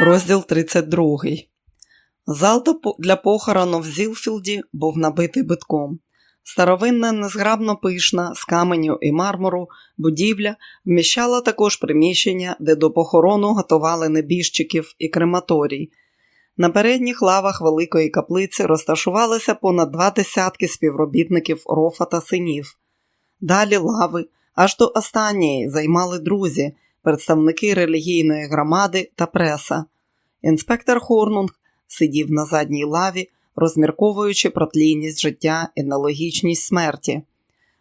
Розділ 32. Зал для похорону в Зілфілді був набитий битком. Старовинна, незграбно пишна, з каменю і мармуру, будівля вміщала також приміщення, де до похорону готували небіжчиків і крематорій. На передніх лавах великої каплиці розташувалися понад два десятки співробітників рофа та синів. Далі лави, аж до останньої займали друзі, представники релігійної громади та преса. Інспектор Хорнунг сидів на задній лаві, розмірковуючи про тлінність життя і нелогічність смерті.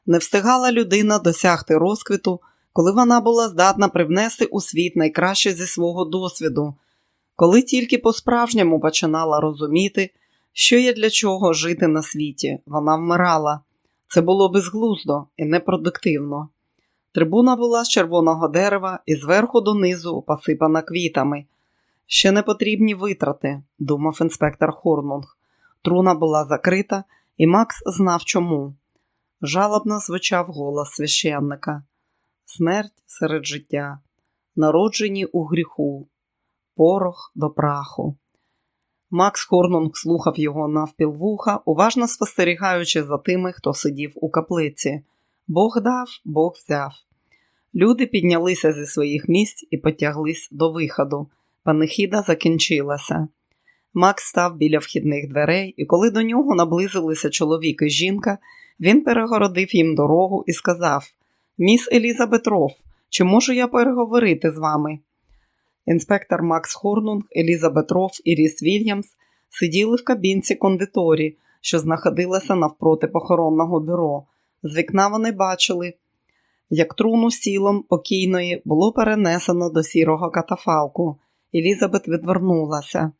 Не встигала людина досягти розквіту, коли вона була здатна привнести у світ найкраще зі свого досвіду, коли тільки по-справжньому починала розуміти, що є для чого жити на світі, вона вмирала. Це було безглуздо і непродуктивно. Трибуна була з червоного дерева і зверху донизу посипана квітами. Ще не потрібні витрати, думав інспектор Хорнунг. Труна була закрита, і Макс знав чому. Жалобно звучав голос священника. Смерть серед життя, народжені у гріху, порох до праху. Макс Хорнунг слухав його навпілвуха, уважно спостерігаючи за тими, хто сидів у каплиці. Бог дав, Бог взяв. Люди піднялися зі своїх місць і потяглись до виходу. Панихіда закінчилася. Макс став біля вхідних дверей, і коли до нього наблизилися чоловік і жінка, він перегородив їм дорогу і сказав: Міс Елізабет Роф, чи можу я переговорити з вами? Інспектор Макс Хорнунг, Елізабет Роф і Ріс Вільямс сиділи в кабінці кондиторії, що знаходилася навпроти похоронного бюро. З вікна вони бачили, як труну сілом покійної було перенесено до сірого катафалку. Елізабет відвернулася.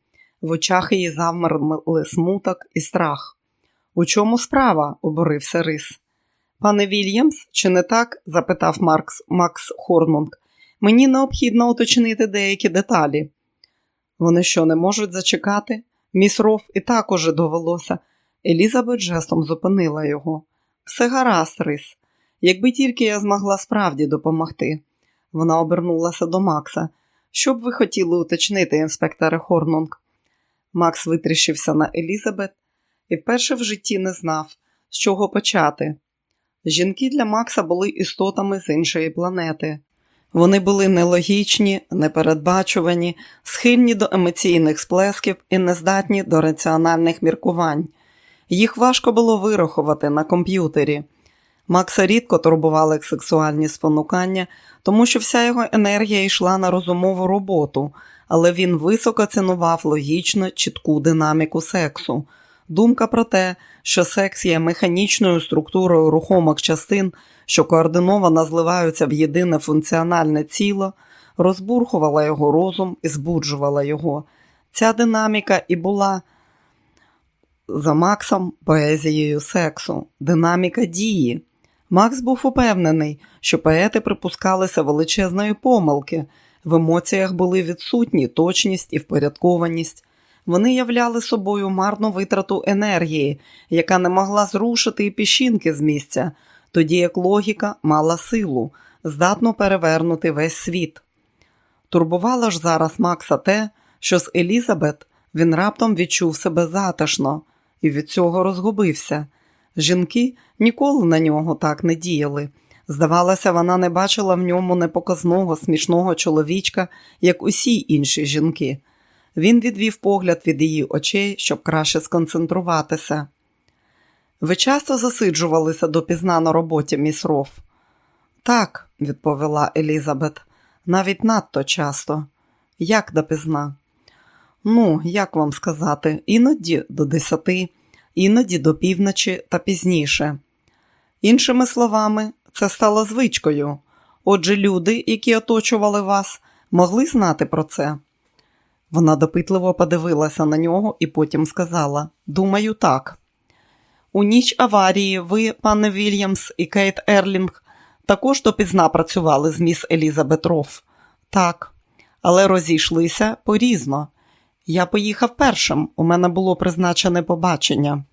В очах її завмерли смуток і страх. У чому справа? обурився Рис. Пане Вільямс, чи не так? запитав Маркс, Макс Хорнунг. Мені необхідно уточнити деякі деталі. Вони що, не можуть зачекати? Міс Роф і так уже довелося. Елізабет жестом зупинила його. Все гаразд, Рис. Якби тільки я змогла справді допомогти. Вона обернулася до Макса. Що б ви хотіли уточнити, інспекторе Хорнунг? Макс витріщився на Елізабет і вперше в житті не знав, з чого почати. Жінки для Макса були істотами з іншої планети. Вони були нелогічні, непередбачувані, схильні до емоційних сплесків і нездатні до раціональних міркувань. Їх важко було вирахувати на комп'ютері. Макса рідко турбували сексуальні спонукання, тому що вся його енергія йшла на розумову роботу, але він високо цінував логічно чітку динаміку сексу. Думка про те, що секс є механічною структурою рухомих частин, що координовано зливаються в єдине функціональне ціло, розбурхувала його розум і збуджувала його. Ця динаміка і була за Максом поезією сексу, динаміка дії. Макс був упевнений, що поети припускалися величезної помилки, в емоціях були відсутні точність і впорядкованість. Вони являли собою марну витрату енергії, яка не могла зрушити і піщинки з місця, тоді як логіка мала силу, здатну перевернути весь світ. Турбувало ж зараз Макса те, що з Елізабет він раптом відчув себе затишно і від цього розгубився. Жінки ніколи на нього так не діяли. Здавалося, вона не бачила в ньому непоказного, смішного чоловічка, як усі інші жінки. Він відвів погляд від її очей, щоб краще сконцентруватися. Ви часто засиджувалися допізна на роботі, міс Роф? Так, відповіла Елізабет, навіть надто часто. Як допізна? Ну, як вам сказати, іноді до десяти іноді до півночі та пізніше. Іншими словами, це стало звичкою. Отже, люди, які оточували вас, могли знати про це. Вона допитливо подивилася на нього і потім сказала: Думаю, так. У ніч аварії ви, пане Вільямс і Кейт Ерлінг, також допізна працювали з міс Елізабет Роф. Так, але розійшлися нарізно. Я поїхав першим, у мене було призначене побачення.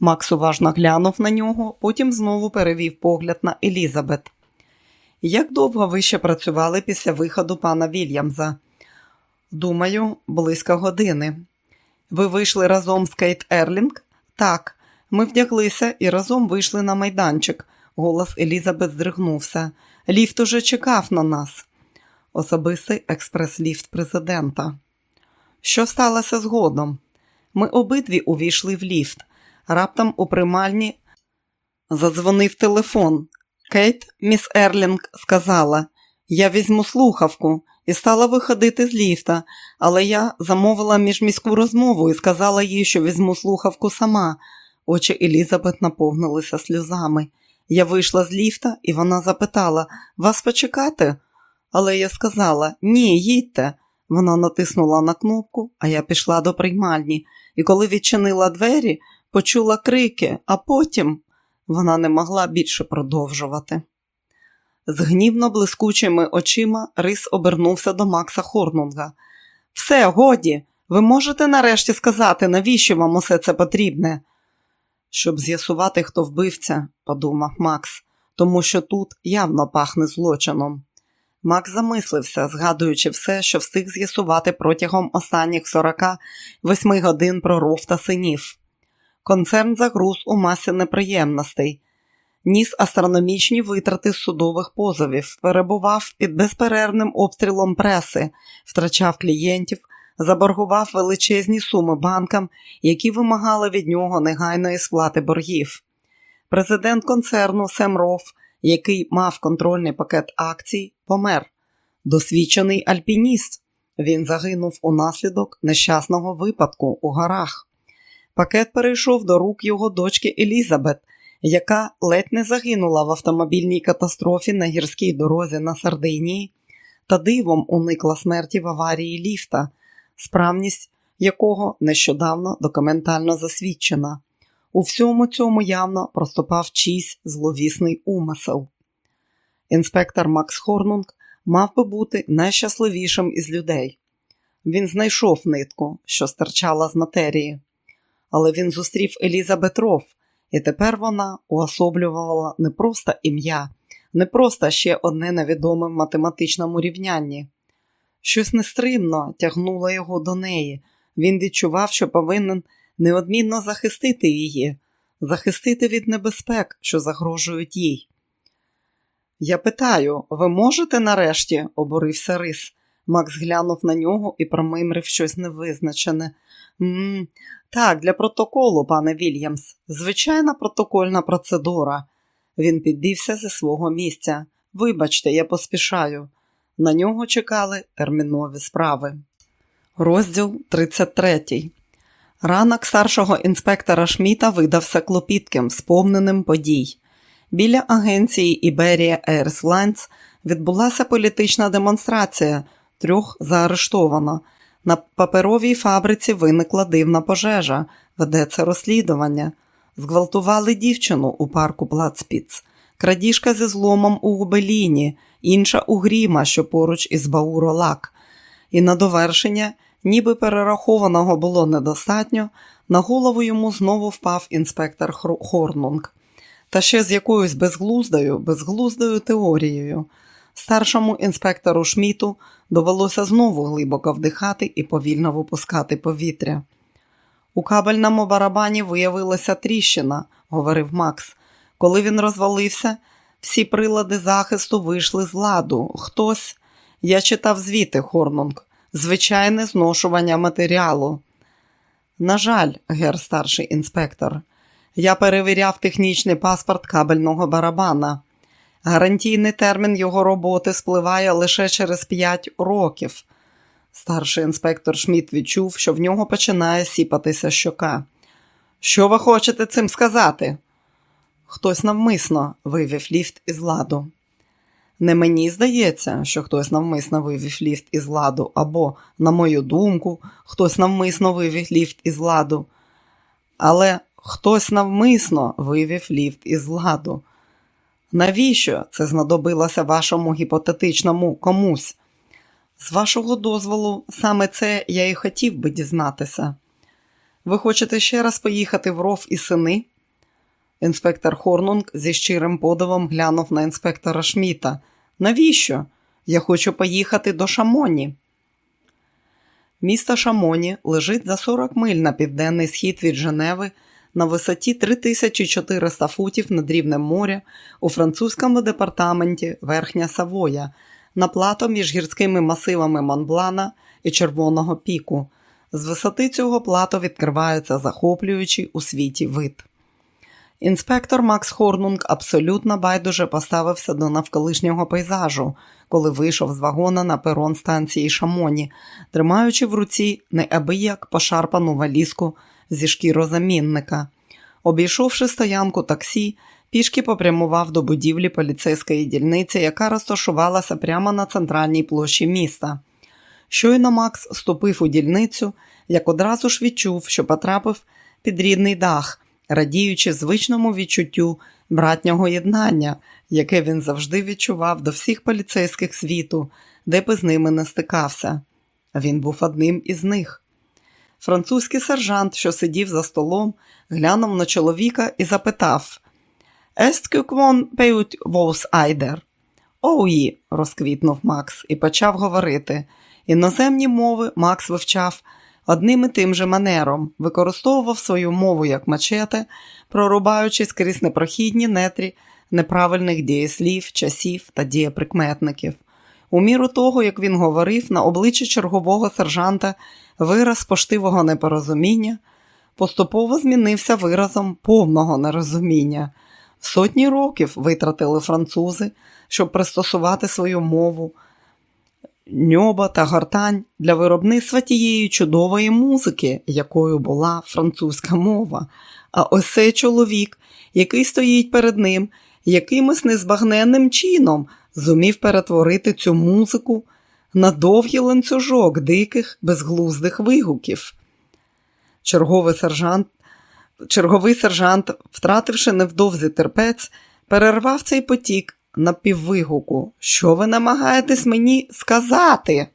Макс уважно глянув на нього, потім знову перевів погляд на Елізабет. Як довго ви ще працювали після виходу пана Вільямза? Думаю, близько години. Ви вийшли разом з Кейт Ерлінг? Так, ми вдяглися і разом вийшли на майданчик. Голос Елізабет здригнувся. Ліфт уже чекав на нас. Особистий експрес-ліфт президента. Що сталося згодом? Ми обидві увійшли в ліфт. Раптом у приймальні задзвонив телефон. Кейт, міс Ерлінг, сказала: Я візьму слухавку і стала виходити з ліфта, але я замовила міжміську розмову і сказала їй, що візьму слухавку сама. Очі Елізабет наповнилися сльозами. Я вийшла з ліфта, і вона запитала Вас почекати? Але я сказала Ні, їдьте. Вона натиснула на кнопку, а я пішла до приймальні, і коли відчинила двері, почула крики, а потім вона не могла більше продовжувати. З гнівно блискучими очима Рис обернувся до Макса Хорнунга. Все, годі, ви можете нарешті сказати, навіщо вам усе це потрібне? Щоб з'ясувати, хто вбивця, подумав Макс, тому що тут явно пахне злочином. Макс замислився, згадуючи все, що встиг з'ясувати протягом останніх 48 годин про ров та синів. Концерн загруз у масі неприємностей, ніс астрономічні витрати судових позовів, перебував під безперервним обстрілом преси, втрачав клієнтів, заборгував величезні суми банкам, які вимагали від нього негайної сплати боргів. Президент концерну Сем Роф, який мав контрольний пакет акцій, помер. Досвідчений альпініст. Він загинув унаслідок нещасного випадку у горах. Пакет перейшов до рук його дочки Елізабет, яка ледь не загинула в автомобільній катастрофі на гірській дорозі на Сардинії та дивом уникла смерті в аварії ліфта, справність якого нещодавно документально засвідчена. У всьому цьому явно проступав чийсь зловісний умисел. Інспектор Макс Хорнунг мав би бути найщасливішим із людей. Він знайшов нитку, що стирчала з матерії, але він зустрів Елізабет Роф, і тепер вона уособлювала не просто ім'я, не просто ще одне невідоме в математичному рівнянні. Щось нестримно тягнуло його до неї. Він відчував, що повинен неодмінно захистити її, захистити від небезпек, що загрожують їй. Я питаю, ви можете нарешті? обурився Рис. Макс глянув на нього і промимрив щось невизначене. «М-м, Так, для протоколу, пане Вільямс, звичайна протокольна процедура. Він підвівся зі свого місця. Вибачте, я поспішаю. На нього чекали термінові справи. Розділ 33 Ранок старшого інспектора Шміта видався клопітким, сповненим подій. Біля агенції Іберія Airlines відбулася політична демонстрація, трьох заарештовано. На паперовій фабриці виникла дивна пожежа, ведеться розслідування. Зґвалтували дівчину у парку Плацпіц, крадіжка зі зломом у Губеліні, інша у Гріма, що поруч із Бауролак. І на довершення, ніби перерахованого було недостатньо, на голову йому знову впав інспектор Хорнунг. Та ще з якоюсь безглуздою, безглуздою теорією. Старшому інспектору Шміту довелося знову глибоко вдихати і повільно випускати повітря. У кабельному барабані виявилася тріщина, говорив Макс. Коли він розвалився, всі прилади захисту вийшли з ладу. Хтось, я читав звіти, Хорнунг, звичайне зношування матеріалу. На жаль, гер старший інспектор, я перевіряв технічний паспорт кабельного барабана. Гарантійний термін його роботи спливає лише через 5 років. Старший інспектор Шміт відчув, що в нього починає сіпатися щока. Що ви хочете цим сказати? Хтось навмисно вивів ліфт із ладу. Не мені здається, що хтось навмисно вивів ліфт із ладу, або, на мою думку, хтось навмисно вивів ліфт із ладу. Але хтось навмисно вивів ліфт із ладу. Навіщо це знадобилося вашому гіпотетичному комусь? З вашого дозволу, саме це я і хотів би дізнатися. Ви хочете ще раз поїхати в ров і сини? Інспектор Хорнунг зі щирим подивом глянув на інспектора Шміта. Навіщо? Я хочу поїхати до Шамоні. Місто Шамоні лежить за 40 миль на південний схід від Женеви на висоті 3400 футів над рівнем моря у французькому департаменті Верхня Савоя, на плато між гірськими масивами Монблана і Червоного піку. З висоти цього плато відкривається захоплюючий у світі вид. Інспектор Макс Хорнунг абсолютно байдуже поставився до навколишнього пейзажу, коли вийшов з вагона на перон станції Шамоні, тримаючи в руці неабияк пошарпану валізку зі шкірозамінника. Обійшовши стоянку таксі, пішки попрямував до будівлі поліцейської дільниці, яка розташувалася прямо на центральній площі міста. Щойно Макс ступив у дільницю, як одразу ж відчув, що потрапив під рідний дах, радіючи звичному відчуттю братнього єднання, яке він завжди відчував до всіх поліцейських світу, де би з ними не стикався. Він був одним із них. Французький сержант, що сидів за столом, глянув на чоловіка і запитав que quon peut vos? Оуї, розквітнув Макс і почав говорити. Іноземні мови Макс вивчав одним і тим же манером, використовував свою мову як мачете, прорубаючись крізь непрохідні нетрі неправильних дієслів, часів та дієприкметників. У міру того, як він говорив, на обличчі чергового сержанта вираз поштивого непорозуміння поступово змінився виразом повного нерозуміння. Сотні років витратили французи, щоб пристосувати свою мову, ньоба та гортань для виробництва тієї чудової музики, якою була французька мова. А ось цей чоловік, який стоїть перед ним, якимось незбагненним чином зумів перетворити цю музику на довгий ланцюжок диких, безглуздих вигуків. Черговий сержант, черговий сержант, втративши невдовзі терпець, перервав цей потік на піввигуку. Що ви намагаєтесь мені сказати?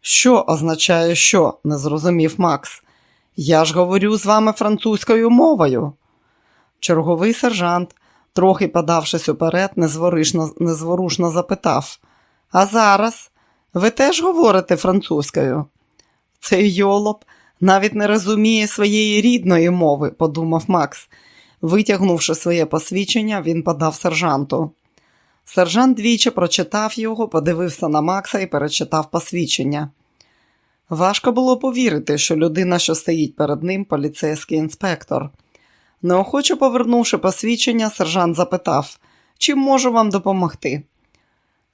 Що означає що? не зрозумів Макс. Я ж говорю з вами французькою мовою. Черговий сержант, трохи подавшись уперед, незворушно, незворушно запитав. А зараз ви теж говорите французькою? Цей йолоп навіть не розуміє своєї рідної мови, подумав Макс. Витягнувши своє посвідчення, він подав сержанту. Сержант двічі прочитав його, подивився на Макса і перечитав посвідчення. Важко було повірити, що людина, що стоїть перед ним, поліцейський інспектор. Неохоче повернувши посвідчення, сержант запитав, чим можу вам допомогти.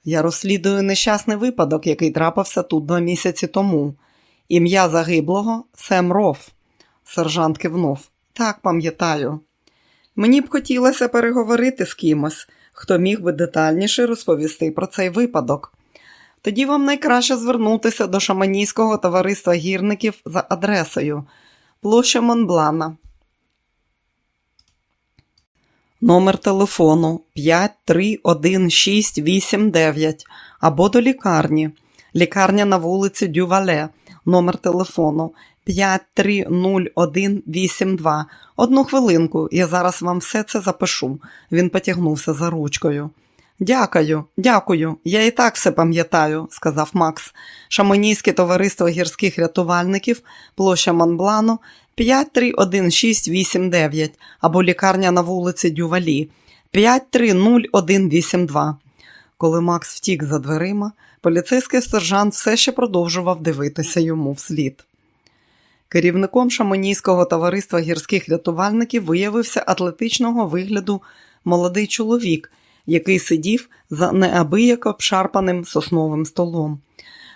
Я розслідую нещасний випадок, який трапився тут два місяці тому. Ім'я загиблого Сем Роф. Сержант кивнув. Так, пам'ятаю. Мені б хотілося переговорити з кимось, хто міг би детальніше розповісти про цей випадок. Тоді вам найкраще звернутися до Шаманійського товариства гірників за адресою площа Монблана. Номер телефону 5316689 або до лікарні. Лікарня на вулиці Дювале. Номер телефону 5308182. Одну хвилинку, я зараз вам все це запишу. Він потягнувся за ручкою. Дякую, дякую. Я і так все пам'ятаю, сказав Макс. Шамонійське товариство гірських рятувальників, площа Монблану 5316689 або лікарня на вулиці Дювалі 5308182. Коли Макс втік за дверима, поліцейський сержант все ще продовжував дивитися йому вслід. Керівником Шамонійського товариства гірських рятувальників виявився атлетичного вигляду молодий чоловік, який сидів за неабияк обшарпаним сосновим столом.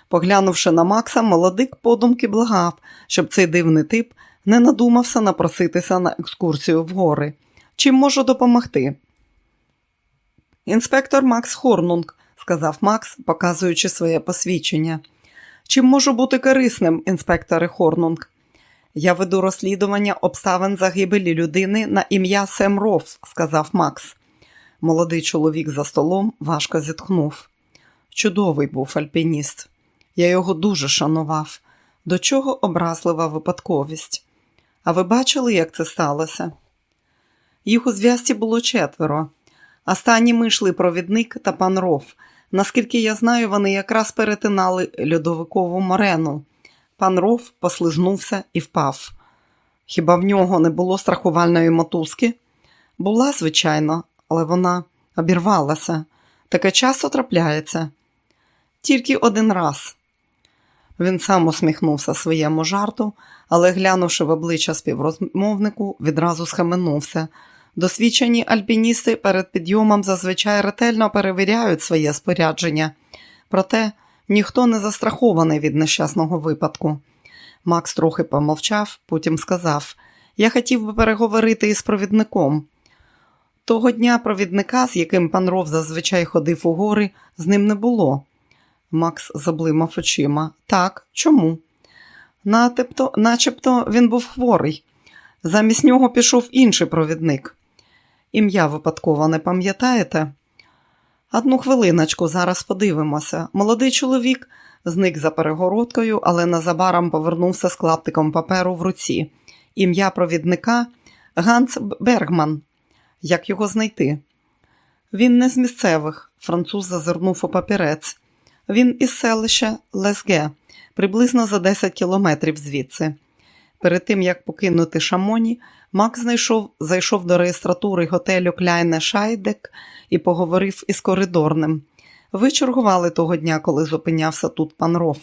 Поглянувши на Макса, молодик подумки благав, щоб цей дивний тип не надумався напроситися на екскурсію в гори. Чим можу допомогти? Інспектор Макс Хорнунг, сказав Макс, показуючи своє посвідчення. Чим можу бути корисним, інспекторе Хорнунг? Я веду розслідування обставин загибелі людини на ім'я Сем Роф, сказав Макс. Молодий чоловік за столом важко зітхнув. Чудовий був альпініст. Я його дуже шанував. До чого образлива випадковість. А ви бачили, як це сталося? Їх у зв'язці було четверо. Останніми йшли провідник та пан Роф. Наскільки я знаю, вони якраз перетинали льодовикову морену. Пан Ров послизнувся і впав. Хіба в нього не було страхувальної мотузки? Була, звичайно, але вона обірвалася. Таке часто трапляється. Тільки один раз. Він сам усміхнувся своєму жарту, але, глянувши в обличчя співрозмовнику, відразу схаменувся. Досвідчені альпіністи перед підйомом зазвичай ретельно перевіряють своє спорядження, проте ніхто не застрахований від нещасного випадку. Макс трохи помовчав, потім сказав: Я хотів би переговорити із провідником. Того дня провідника, з яким пан Ров зазвичай ходив у гори, з ним не було. Макс заблимав очима. Так, чому? Натепто, начебто він був хворий. Замість нього пішов інший провідник. Ім'я випадково не пам'ятаєте? Одну хвилиночку, зараз подивимося. Молодий чоловік зник за перегородкою, але незабаром повернувся з клаптиком паперу в руці. Ім'я провідника Ганс Бергман. Як його знайти? Він не з місцевих, француз зазирнув у папірець. Він із селища Лесге, приблизно за 10 кілометрів звідси. Перед тим, як покинути Шамоні, Мак знайшов, зайшов до реєстратури готелю Кляйне Шайдек і поговорив із коридорним. Ви чергували того дня, коли зупинявся тут пан Ров.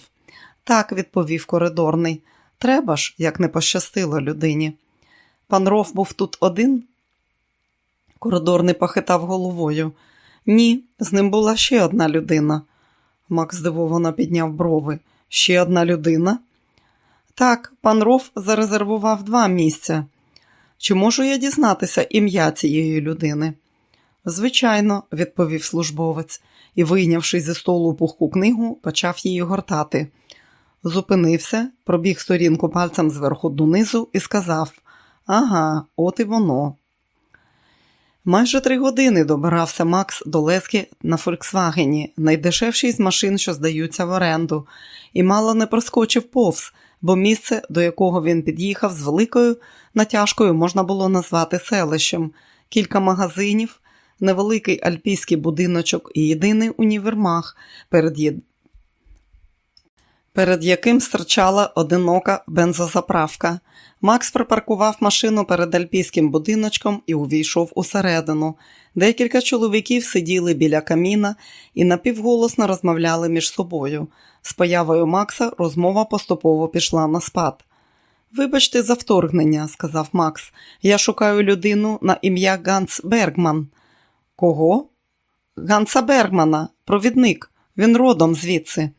Так, відповів коридорний. Треба ж, як не пощастило людині. Пан Ров був тут один. Коридорний похитав головою. Ні, з ним була ще одна людина. Мак здивовано підняв брови. Ще одна людина? Так, пан Ров зарезервував два місця. Чи можу я дізнатися ім'я цієї людини? Звичайно, відповів службовець і, вийнявши зі столу пухку книгу, почав її гортати. Зупинився, пробіг сторінку пальцем зверху донизу і сказав Ага, от і воно. Майже три години добирався Макс до Лески на Фольксвагені, найдешевший з машин, що здаються в оренду, і мало не проскочив повз, бо місце, до якого він під'їхав з великою натяжкою, можна було назвати селищем, кілька магазинів, невеликий альпійський будиночок і єдиний універмаг, перед. Перед яким стирчала одинока бензозаправка. Макс припаркував машину перед альпійським будиночком і увійшов усередину. Декілька чоловіків сиділи біля каміна і напівголосно розмовляли між собою. З появою Макса розмова поступово пішла на спад. Вибачте за вторгнення, сказав Макс. Я шукаю людину на ім'я Ганс Бергман. Кого? Ганса Бергмана, провідник. Він родом звідси.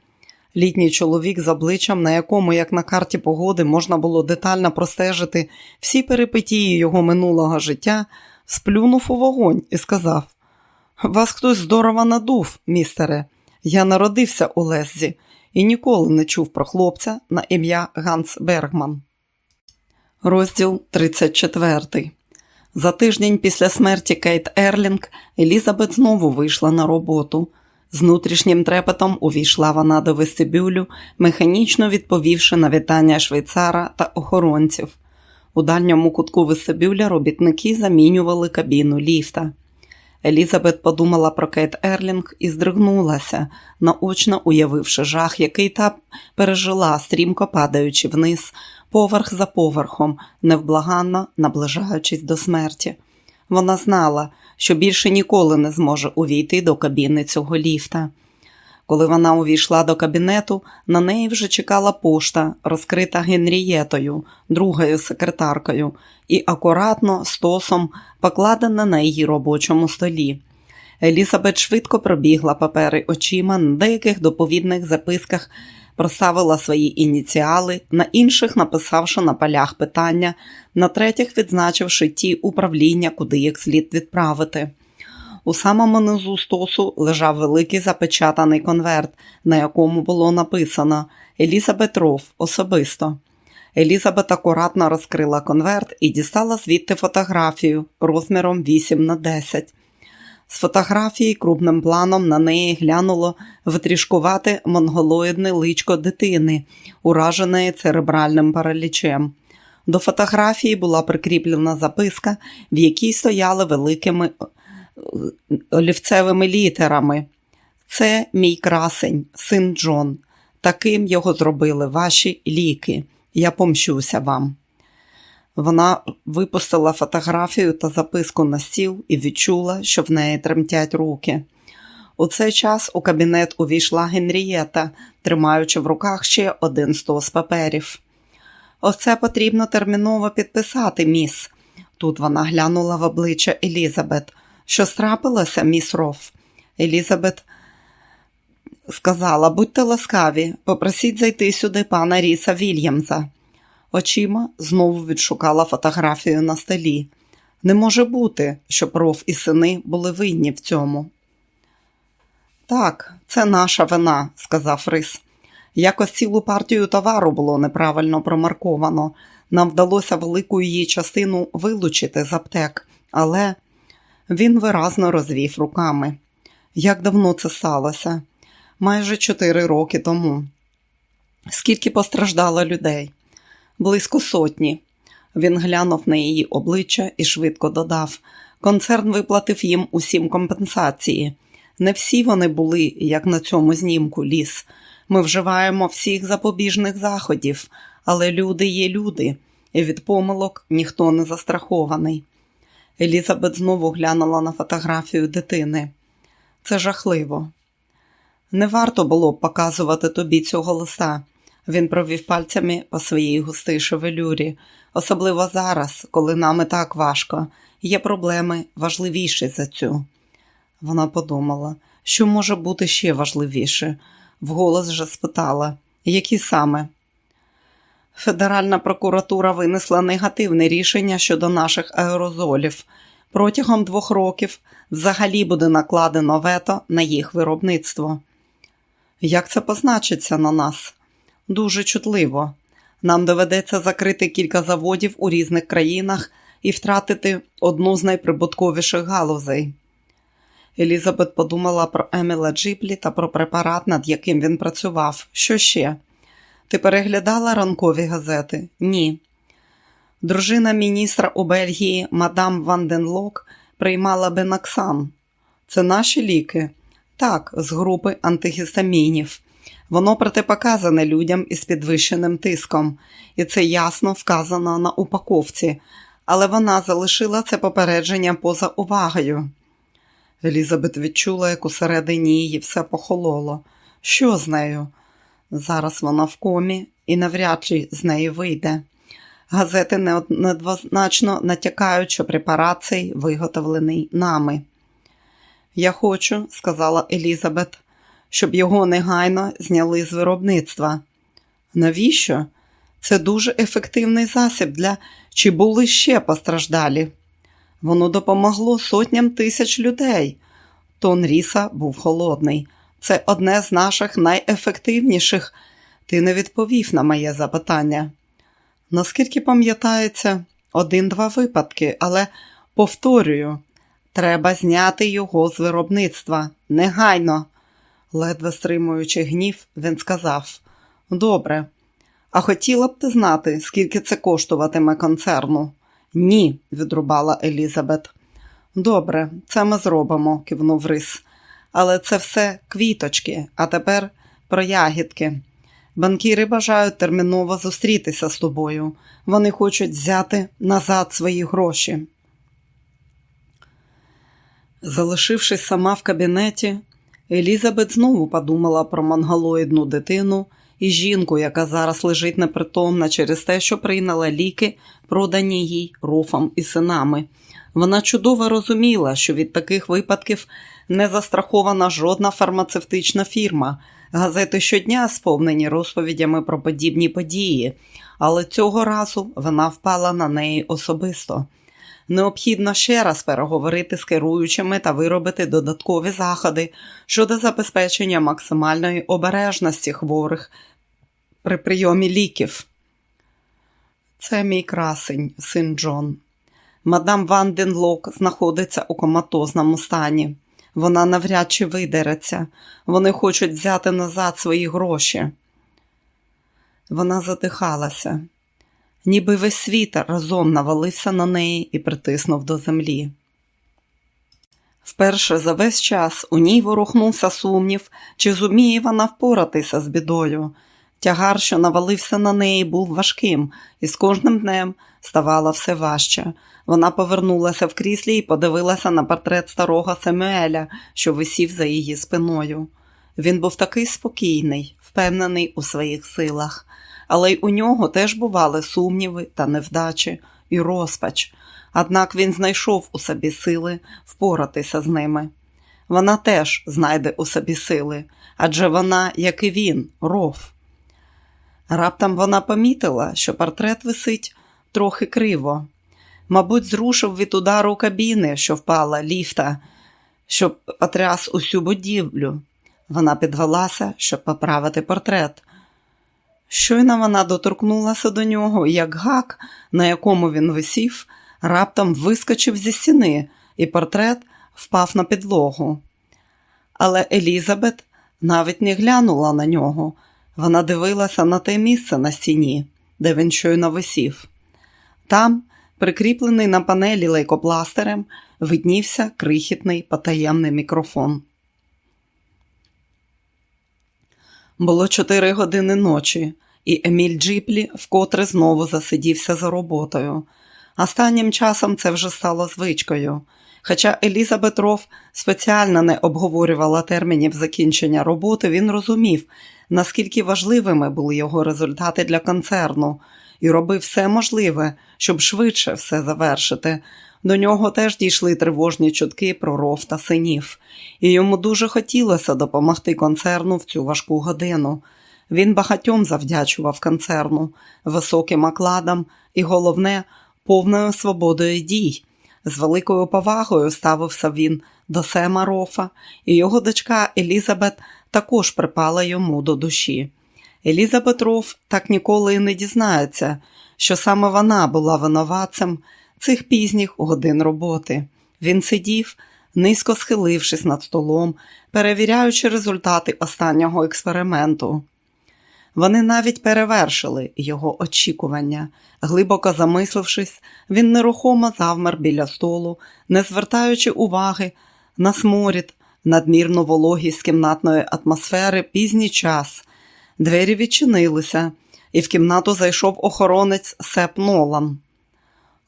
Літній чоловік з обличчям, на якому, як на карті погоди, можна було детально простежити всі перипетії його минулого життя, сплюнув у вогонь і сказав: Вас хтось здорово надув, містере. Я народився у Леззі і ніколи не чув про хлопця на ім'я Ганс Бергман. Розділ 34 За тиждень після смерті Кейт Ерлінг Елізабет знову вийшла на роботу. З внутрішнім трепетом увійшла вона до вестибюлю, механічно відповівши на вітання швейцара та охоронців. У дальньому кутку вестибюля робітники замінювали кабіну ліфта. Елізабет подумала про Кейт Ерлінг і здригнулася, наочно уявивши жах, який та пережила, стрімко падаючи вниз, поверх за поверхом, невблаганно наближаючись до смерті. Вона знала, що більше ніколи не зможе увійти до кабіни цього ліфта. Коли вона увійшла до кабінету, на неї вже чекала пошта, розкрита Генрієтою, другою секретаркою, і акуратно стосом покладена на її робочому столі. Елізабет швидко пробігла папери очима на деяких доповідних записках проставила свої ініціали, на інших написавши на полях питання, на третіх відзначивши ті управління, куди їх слід відправити. У самому низу стосу лежав великий запечатаний конверт, на якому було написано Елізабет Ров особисто. Елізабет акуратно розкрила конверт і дістала звідти фотографію розміром 8 на 10. З фотографії крупним планом на неї глянуло витрішкувати монголоїдне личко дитини, ураженої церебральним паралічем. До фотографії була прикріплена записка, в якій стояли великими е, олівцевими літерами. Це мій красень, син Джон. Таким його зробили ваші ліки. Я помщуся вам. Вона випустила фотографію та записку на стіл і відчула, що в неї тремтять руки. У цей час у кабінет увійшла Генрієта, тримаючи в руках ще один стос паперів. Ось це потрібно терміново підписати, міс. Тут вона глянула в обличчя Елізабет. Що страпилося, міс Роф? Елізабет сказала, будьте ласкаві, попросіть зайти сюди пана Ріса Вільямса. Очима знову відшукала фотографію на столі. Не може бути, щоб Роф і сини були винні в цьому. Так, це наша вина, сказав Рис. Якось цілу партію товару було неправильно промарковано. Нам вдалося велику її частину вилучити з аптек, але він виразно розвів руками. Як давно це сталося? Майже чотири роки тому. Скільки постраждало людей? Близько сотні. Він глянув на її обличчя і швидко додав: концерн виплатив їм усім компенсації. Не всі вони були, як на цьому знімку, ліс. Ми вживаємо всіх запобіжних заходів, але люди є люди, і від помилок ніхто не застрахований. Елізабет знову глянула на фотографію дитини. Це жахливо. Не варто було б показувати тобі цього листа. Він провів пальцями по своїй густій шевелюрі, особливо зараз, коли нам і так важко. Є проблеми важливіші за цю. Вона подумала, що може бути ще важливіше. Вголос вже спитала, які саме. Федеральна прокуратура винесла негативне рішення щодо наших аерозолів. Протягом двох років взагалі буде накладено вето на їх виробництво. Як це позначиться на нас? Дуже чутливо. Нам доведеться закрити кілька заводів у різних країнах і втратити одну з найприбутковіших галузей. Елізабет подумала про Еміла Джиплі та про препарат, над яким він працював. Що ще? Ти переглядала ранкові газети? Ні. Дружина міністра у Бельгії, мадам Ванденлок, приймала Бенаксан. Це наші ліки? Так, з групи антигістамінів. Воно протипоказане людям із підвищеним тиском, і це ясно вказано на упаковці, але вона залишила це попередження поза увагою. Елізабет відчула, як усередині її все похололо. Що з нею? Зараз вона в комі і навряд чи з неї вийде. Газети недвозначно натякають, що препарат цей виготовлений нами. Я хочу, сказала Елізабет, щоб його негайно зняли з виробництва. Навіщо? Це дуже ефективний засіб для чи були ще постраждалі. Воно допомогло сотням тисяч людей. Тон Ріса був холодний. Це одне з наших найефективніших. Ти не відповів на моє запитання. Наскільки пам'ятається, один-два випадки, але повторюю, треба зняти його з виробництва негайно. Ледве стримуючи гнів, він сказав: Добре, а хотіла б ти знати, скільки це коштуватиме концерну? Ні, відрубала Елізабет. Добре, це ми зробимо, кивнув Рис. Але це все квіточки, а тепер про ягідки. Банкіри бажають терміново зустрітися з тобою. Вони хочуть взяти назад свої гроші. Залишившись сама в кабінеті, Елізабет знову подумала про монголоїдну дитину і жінку, яка зараз лежить непритомна через те, що прийняла ліки, продані їй рофом і синами. Вона чудово розуміла, що від таких випадків не застрахована жодна фармацевтична фірма. Газети щодня сповнені розповідями про подібні події, але цього разу вона впала на неї особисто. Необхідно ще раз переговорити з керуючими та виробити додаткові заходи щодо забезпечення максимальної обережності хворих при прийомі ліків. Це мій красень, син Джон. Мадам Ванденлок знаходиться у коматозному стані. Вона навряд чи видереться. Вони хочуть взяти назад свої гроші. Вона задихалася, ніби весь світ разом навалився на неї і притиснув до землі. Вперше за весь час у ній ворухнувся сумнів, чи зуміє вона впоратися з бідою. Тягар, що навалився на неї, був важким, і з кожним днем ставало все важче. Вона повернулася в кріслі і подивилася на портрет старого Семюеля, що висів за її спиною. Він був такий спокійний, впевнений у своїх силах, але й у нього теж бували сумніви та невдачі і розпач. Однак він знайшов у собі сили впоратися з ними. Вона теж знайде у собі сили, адже вона, як і він, ров. Раптом вона помітила, що портрет висить трохи криво. Мабуть, зрушив від удару кабіни, що впала ліфта, щоб потряс усю будівлю. Вона підвелася, щоб поправити портрет. Щойно вона доторкнулася до нього, як гак, на якому він висів, раптом вискочив зі стіни, і портрет впав на підлогу. Але Елізабет навіть не глянула на нього. Вона дивилася на те місце на стіні, де він щойно висів. Там, прикріплений на панелі лейкопластирем, виднівся крихітний потаємний мікрофон. Було чотири години ночі, і Еміль Джіплі вкотре знову засидівся за роботою. Останнім часом це вже стало звичкою. Хоча Елізабет Ров спеціально не обговорювала термінів закінчення роботи, він розумів, наскільки важливими були його результати для концерну, і робив все можливе, щоб швидше все завершити. До нього теж дійшли тривожні чутки про ров та синів, і йому дуже хотілося допомогти концерну в цю важку годину. Він багатьом завдячував концерну, високим окладам і, головне, повною свободою дій. З великою повагою ставився він до Сема Рофа, і його дочка Елізабет також припала йому до душі. Елізабет Роф так ніколи і не дізнається, що саме вона була винуватцем цих пізніх годин роботи. Він сидів, низько схилившись над столом, перевіряючи результати останнього експерименту. Вони навіть перевершили його очікування. Глибоко замислившись, він нерухомо завмер біля столу, не звертаючи уваги на сморід, надмірну вологість кімнатної атмосфери пізній час. Двері відчинилися, і в кімнату зайшов охоронець Сеп Нолан.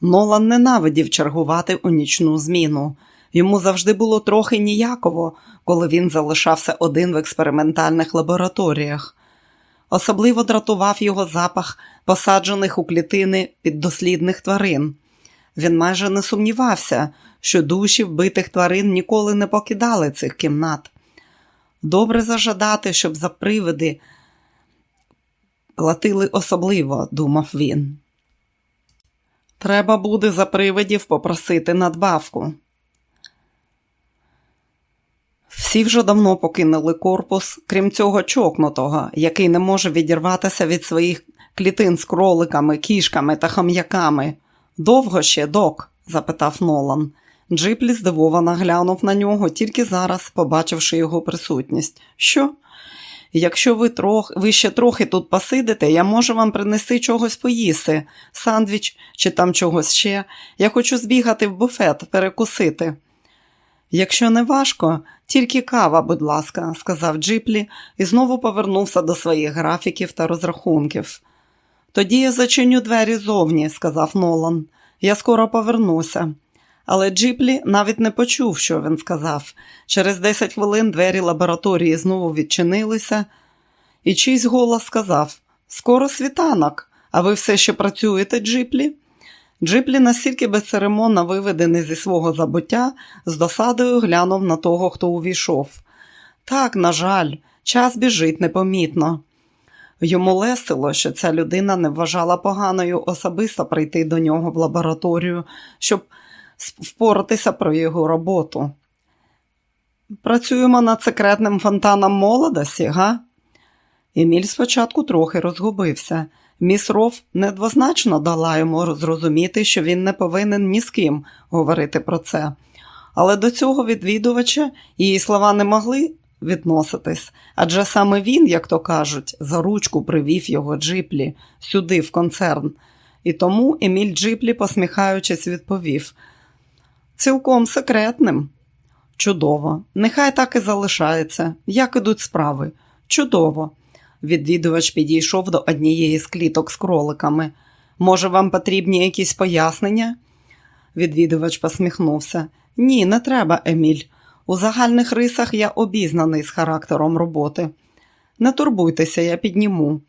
Нолан ненавидів чергувати у нічну зміну. Йому завжди було трохи ніяково, коли він залишався один в експериментальних лабораторіях. Особливо дратував його запах посаджених у клітини піддослідних тварин. Він майже не сумнівався, що душі вбитих тварин ніколи не покидали цих кімнат. Добре зажадати, щоб за привиди платили особливо, думав він. Треба буде за привидів попросити надбавку. Всі вже давно покинули корпус, крім цього чокнутого, який не може відірватися від своїх клітин з кроликами, кішками та хам'яками. Довго ще, док? запитав Нолан. Джиплі здивовано глянув на нього, тільки зараз, побачивши його присутність. Що? Якщо ви трох, ви ще трохи тут посидите, я можу вам принести чогось поїсти, сандвіч чи там чогось ще. Я хочу збігати в буфет, перекусити. Якщо не важко, тільки кава, будь ласка, сказав Джиплі і знову повернувся до своїх графіків та розрахунків. Тоді я зачиню двері зовні, сказав Нолан. Я скоро повернуся. Але Джиплі навіть не почув, що він сказав. Через 10 хвилин двері лабораторії знову відчинилися, і чийсь голос сказав: Скоро світанок, а ви все ще працюєте, Джиплі? Джиплі настільки безцеремонно виведений зі свого забуття, з досадою глянув на того, хто увійшов. Так, на жаль, час біжить непомітно. Йому лесило, що ця людина не вважала поганою особисто прийти до нього в лабораторію, щоб впоратися про його роботу. Працюємо над секретним фонтаном молодості, га? Еміль спочатку трохи розгубився. Міс Ров недвозначно дала йому зрозуміти, що він не повинен ні з ким говорити про це. Але до цього відвідувача її слова не могли відноситись, адже саме він, як то кажуть, за ручку привів його Джиплі сюди, в концерн. І тому Еміль Джиплі, посміхаючись, відповів: цілком секретним. Чудово. Нехай так і залишається. Як ідуть справи? Чудово. Відвідувач підійшов до однієї з кліток з кроликами. Може, вам потрібні якісь пояснення? Відвідувач посміхнувся. Ні, не треба, Еміль. У загальних рисах я обізнаний з характером роботи. Не турбуйтеся, я підніму.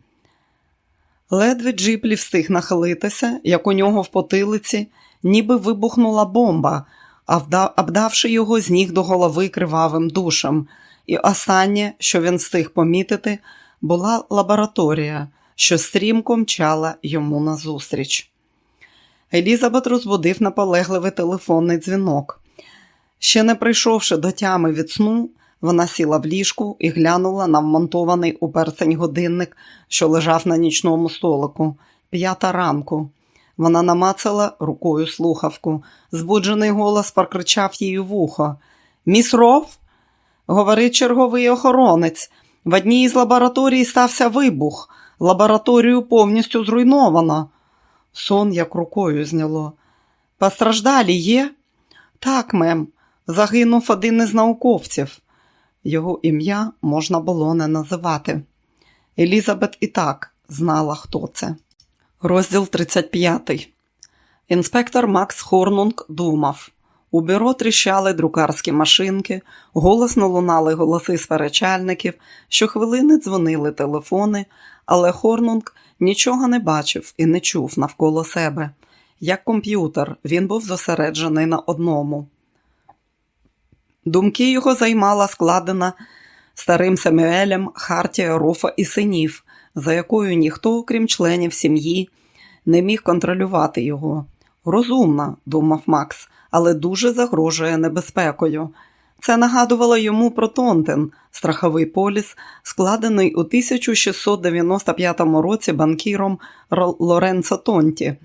Ледве Джиплі встиг нахилитися, як у нього в потилиці, ніби вибухнула бомба, обдавши його з ніг до голови кривавим душем. І останнє, що він встиг помітити, була лабораторія, що стрімко мчала йому назустріч. Елізабет розбудив наполегливий телефонний дзвінок. Ще не прийшовши до тями від сну, вона сіла в ліжку і глянула на вмонтований у персень годинник, що лежав на нічному столику. П'ята ранку. Вона намацала рукою слухавку. Збуджений голос прокричав їй вухо. Міс Ров? Говорить черговий охоронець. В одній із лабораторій стався вибух. Лабораторію повністю зруйновано. Сон як рукою зняло. Постраждалі є? Так, мем. Загинув один із науковців. Його ім'я можна було не називати. Елізабет і так знала, хто це. Розділ 35. Інспектор Макс Хорнунг думав. У бюро тріщали друкарські машинки, голосно лунали голоси сперечальників, щохвилини дзвонили телефони, але Хорнунг нічого не бачив і не чув навколо себе. Як комп'ютер, він був зосереджений на одному. Думки його займала складена старим Самюелем Хартія Руфа і синів, за якою ніхто, крім членів сім'ї, не міг контролювати його. Розумна, думав Макс, але дуже загрожує небезпекою. Це нагадувало йому про Тонтен, страховий поліс, складений у 1695 році банкіром Лоренцо Тонті.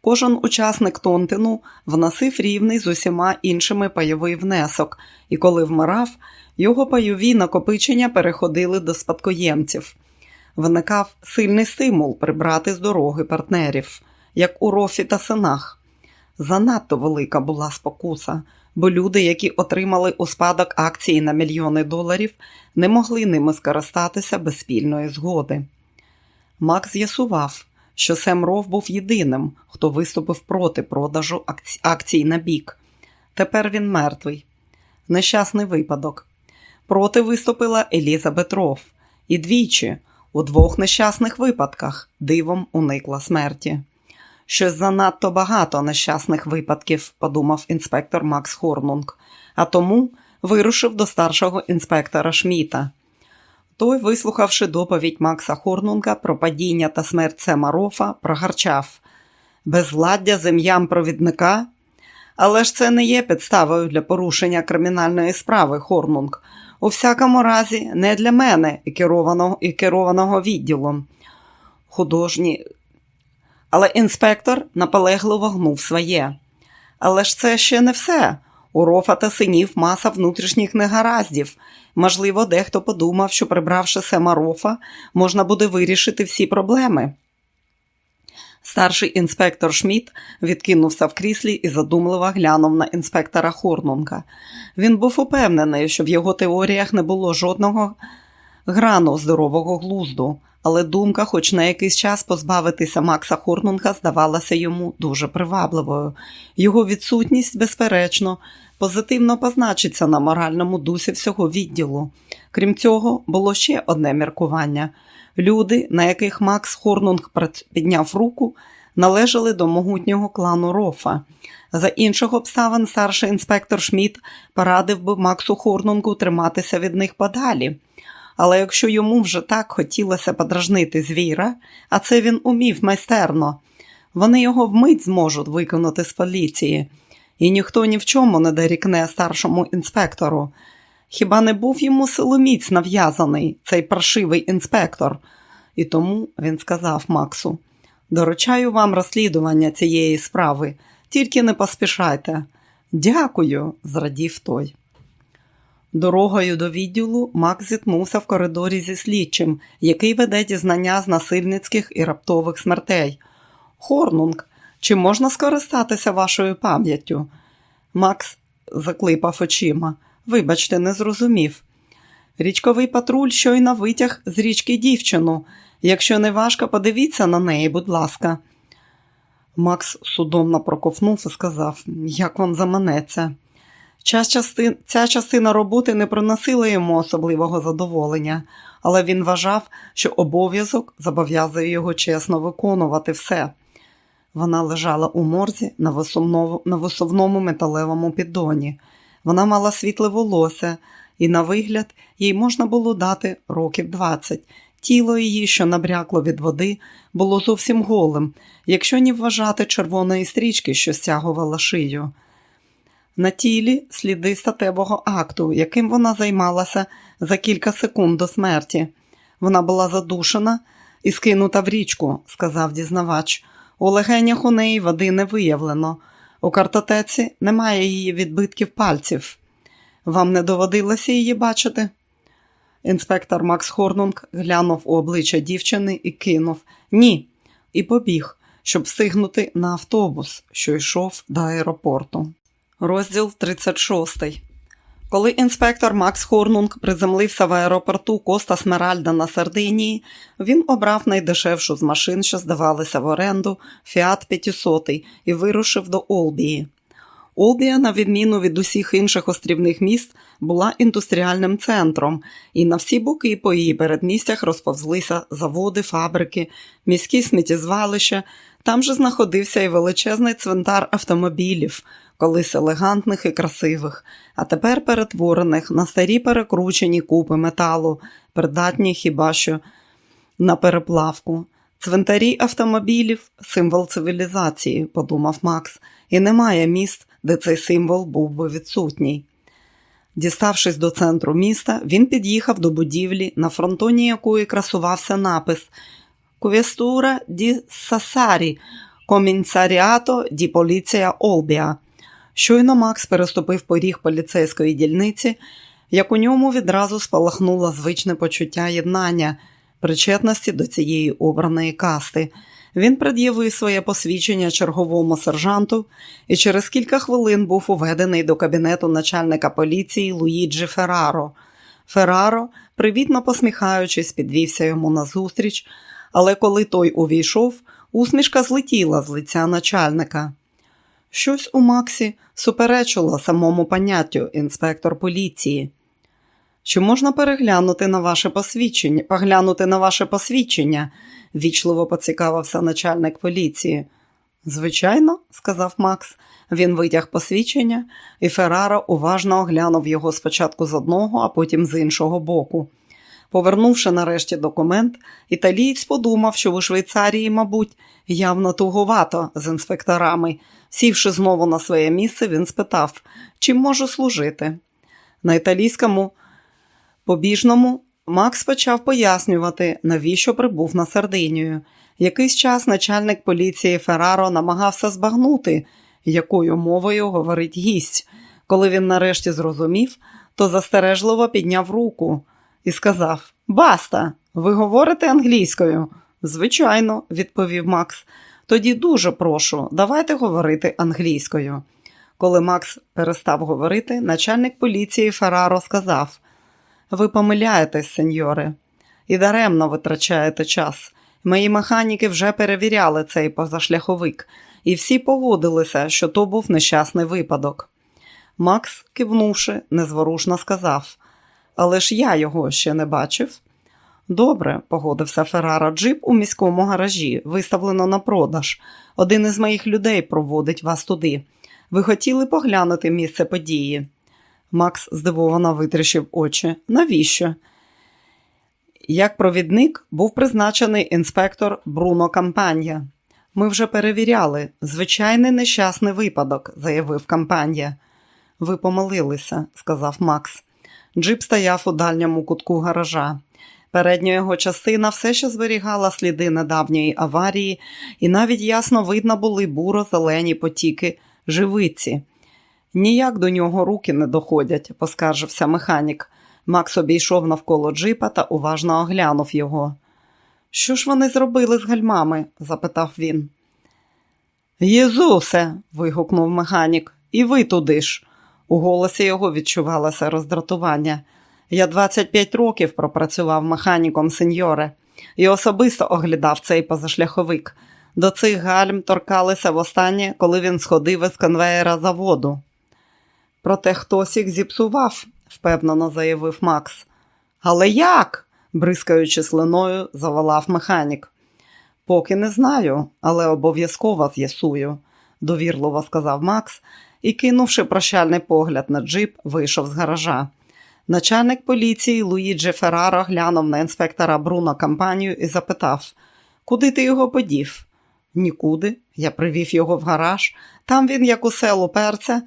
Кожен учасник Тонтину вносив рівний з усіма іншими пайовий внесок, і коли вмирав, його пайові накопичення переходили до спадкоємців. Виникав сильний стимул прибрати з дороги партнерів, як у рофі та синах. Занадто велика була спокуса, бо люди, які отримали у спадок акції на мільйони доларів, не могли ними скористатися без спільної згоди. Мак з'ясував, що Сем Ров був єдиним, хто виступив проти продажу акцій на бік. Тепер він мертвий. Нещасний випадок. Проти виступила Елізабет Ров. І двічі, у двох нещасних випадках, дивом уникла смерті. Щось занадто багато нещасних випадків, подумав інспектор Макс Хорнунг, а тому вирушив до старшого інспектора Шміта. Той, вислухавши доповідь Макса Хорнунга про падіння та смерть Сема Рофа, прогарчав безвладдя зем'ям провідника. Але ж це не є підставою для порушення кримінальної справи, Хорнунг. У всякому разі, не для мене і керованого і керованого відділом. Художні. Але інспектор наполегливо гнув своє. Але ж це ще не все. У рофа та синів маса внутрішніх негараздів. Можливо, дехто подумав, що прибравши Сема рофа, можна буде вирішити всі проблеми. Старший інспектор Шмідт відкинувся в кріслі і задумливо глянув на інспектора Хорнунга. Він був упевнений, що в його теоріях не було жодного грану здорового глузду, але думка, хоч на якийсь час позбавитися Макса Хорнунга, здавалася йому дуже привабливою. Його відсутність, безперечно, позитивно позначиться на моральному дусі всього відділу. Крім цього, було ще одне міркування. Люди, на яких Макс Хорнунг підняв руку, належали до могутнього клану Рофа. За інших обставин старший інспектор Шмідт порадив би Максу Хорнунгу триматися від них подалі. Але якщо йому вже так хотілося подражнити звіра, а це він умів майстерно, вони його вмить зможуть виконати з поліції, і ніхто ні в чому не дорікне старшому інспектору. Хіба не був йому силоміць нав'язаний цей паршивий інспектор? І тому він сказав Максу: доручаю вам розслідування цієї справи, тільки не поспішайте. Дякую, зрадів той. Дорогою до відділу Макс зіткнувся в коридорі зі слідчим, який веде дізнання з насильницьких і раптових смертей. Хорнунг, чи можна скористатися вашою пам'яттю? Макс заклипав очима. Вибачте, не зрозумів. Річковий патруль щойно витяг з річки дівчину. Якщо не важко, подивіться на неї, будь ласка. Макс судомно проковнув і сказав, як вам заманеться. Ця частина роботи не приносила йому особливого задоволення, але він вважав, що обов'язок зобов'язує його чесно виконувати все. Вона лежала у морзі на висувному, металевому піддоні. Вона мала світле волосся, і, на вигляд, їй можна було дати років двадцять. Тіло її, що набрякло від води, було зовсім голим, якщо не вважати червоної стрічки, що стягувала шию. На тілі сліди статевого акту, яким вона займалася за кілька секунд до смерті. Вона була задушена і скинута в річку, сказав дізнавач. У легенях у неї води не виявлено. У картотеці немає її відбитків пальців. Вам не доводилося її бачити? Інспектор Макс Хорнунг глянув у обличчя дівчини і кинув Ні, і побіг, щоб встигнути на автобус, що йшов до аеропорту. Розділ 36. Коли інспектор Макс Хорнунг приземлився в аеропорту Коста Смеральда на Сардинії, він обрав найдешевшу з машин, що здавалися в оренду Фіат 500 і вирушив до Олбії. Олбія, на відміну від усіх інших острівних міст, була індустріальним центром, і на всі боки по її передмістях розповзлися заводи, фабрики, міські сміттєзвалища. Там же знаходився і величезний цвинтар автомобілів, колись елегантних і красивих, а тепер перетворених на старі перекручені купи металу, придатні хіба що на переплавку. Цвинтарі автомобілів символ цивілізації, подумав Макс, і немає міст, де цей символ був би відсутній. Діставшись до центру міста, він під'їхав до будівлі, на фронтоні якої красувався напис Кувестура ді Сасарі, комінцаріато ді поліція Олбія. Щойно Макс переступив поріг поліцейської дільниці, як у ньому відразу спалахнуло звичне почуття єднання, причетності до цієї обраної касти. Він пред'явив своє посвідчення черговому сержанту і через кілька хвилин був уведений до кабінету начальника поліції Луїджі Ферраро. Ферраро, привітно посміхаючись, підвівся йому назустріч, але коли той увійшов, усмішка злетіла з лиця начальника. Щось у Максі суперечило самому поняттю інспектор поліції. Чи можна переглянути на ваше посвідчення, поглянути на ваше посвідчення? вічливо поцікавився начальник поліції. Звичайно, сказав Макс. Він витяг посвідчення, і Ферраро уважно оглянув його спочатку з одного, а потім з іншого боку. Повернувши нарешті документ, італієць подумав, що у Швейцарії, мабуть, явно тугувато з інспекторами. Сівши знову на своє місце, він спитав, чим можу служити. На італійському побіжному Макс почав пояснювати, навіщо прибув на Сардинію. Якийсь час начальник поліції Ферраро намагався збагнути, якою мовою говорить гість. Коли він нарешті зрозумів, то застережливо підняв руку і сказав: Баста, ви говорите англійською? Звичайно, відповів Макс. Тоді дуже прошу, давайте говорити англійською. Коли Макс перестав говорити, начальник поліції Ферраро сказав: Ви помиляєтесь, сеньоре, і даремно витрачаєте час. Мої механіки вже перевіряли цей позашляховик, і всі погодилися, що то був нещасний випадок. Макс, кивнувши, незворушно сказав: Але ж я його ще не бачив. Добре, погодився Феррара. Джип у міському гаражі, виставлено на продаж. Один із моїх людей проводить вас туди. Ви хотіли поглянути місце події? Макс здивовано витріщив очі. Навіщо? Як провідник був призначений інспектор Бруно Кампанія. Ми вже перевіряли. Звичайний нещасний випадок, заявив Кампанія. Ви помилилися, сказав Макс. Джип стояв у дальньому кутку гаража. Передня його частина все ще зберігала сліди недавньої аварії, і навіть ясно видно були буро-зелені потіки живиці. Ніяк до нього руки не доходять, поскаржився механік. Макс обійшов навколо джипа та уважно оглянув його. Що ж вони зробили з гальмами? запитав він. Єзусе. вигукнув механік, і ви туди ж. У голосі його відчувалося роздратування. Я 25 років пропрацював механіком сеньоре і особисто оглядав цей позашляховик. До цих гальм торкалися востаннє, коли він сходив із конвеєра заводу. Проте хтось їх зіпсував, впевнено заявив Макс. Але як? бризкаючи слиною, заволав механік. Поки не знаю, але обов'язково з'ясую, довірливо сказав Макс і, кинувши прощальний погляд на джип, вийшов з гаража. Начальник поліції Луїджі Ферраро глянув на інспектора Бруно Кампанью і запитав: Куди ти його подів? Нікуди. Я привів його в гараж. Там він, уперся,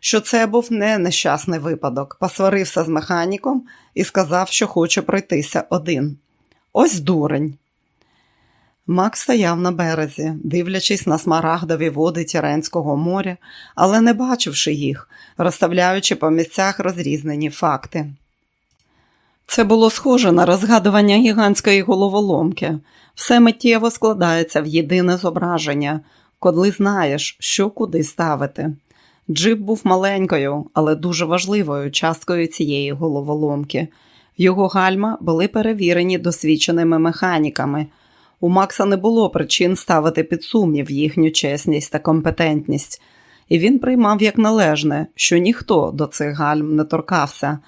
що це був не нещасний випадок, посварився з механіком і сказав, що хоче пройтися один. Ось дурень. Макс стояв на березі, дивлячись на смарагдові води Тіренського моря, але не бачивши їх, розставляючи по місцях розрізнені факти. Це було схоже на розгадування гігантської головоломки. Все миттєво складається в єдине зображення, коли знаєш, що куди ставити. Джип був маленькою, але дуже важливою часткою цієї головоломки. Його гальма були перевірені досвідченими механіками. У Макса не було причин ставити під сумнів їхню чесність та компетентність, і він приймав як належне, що ніхто до цих гальм не торкався.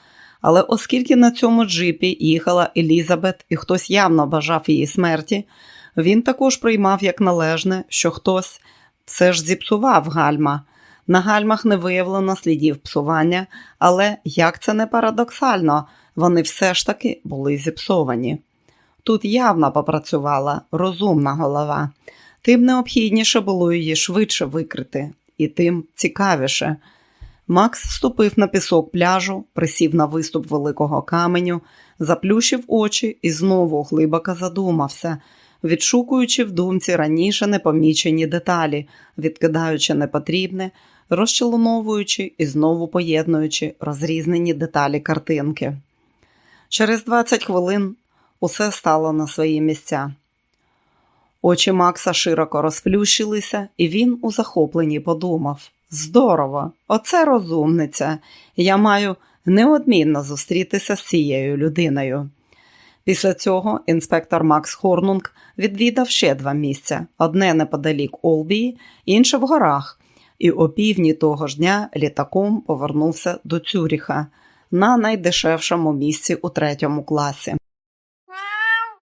Але оскільки на цьому джипі їхала Елізабет і хтось явно бажав її смерті, він також приймав як належне, що хтось все ж зіпсував гальма. На гальмах не виявлено слідів псування, але як це не парадоксально, вони все ж таки були зіпсовані. Тут явно попрацювала розумна голова, тим необхідніше було її швидше викрити, і тим цікавіше. Макс ступив на пісок пляжу, присів на виступ великого каменю, заплющив очі і знову глибоко задумався, відшукуючи в думці раніше непомічені деталі, відкидаючи непотрібне, розчленовуючи і знову поєднуючи розрізнені деталі картинки. Через 20 хвилин усе стало на свої місця. Очі Макса широко розплющилися, і він у захопленні подумав: Здорово, оце розумниця. Я маю неодмінно зустрітися з цією людиною. Після цього інспектор Макс Хорнунг відвідав ще два місця: одне неподалік Олбії, інше в горах, і о півдні того ж дня літаком повернувся до Цюріха на найдешевшому місці у третьому класі.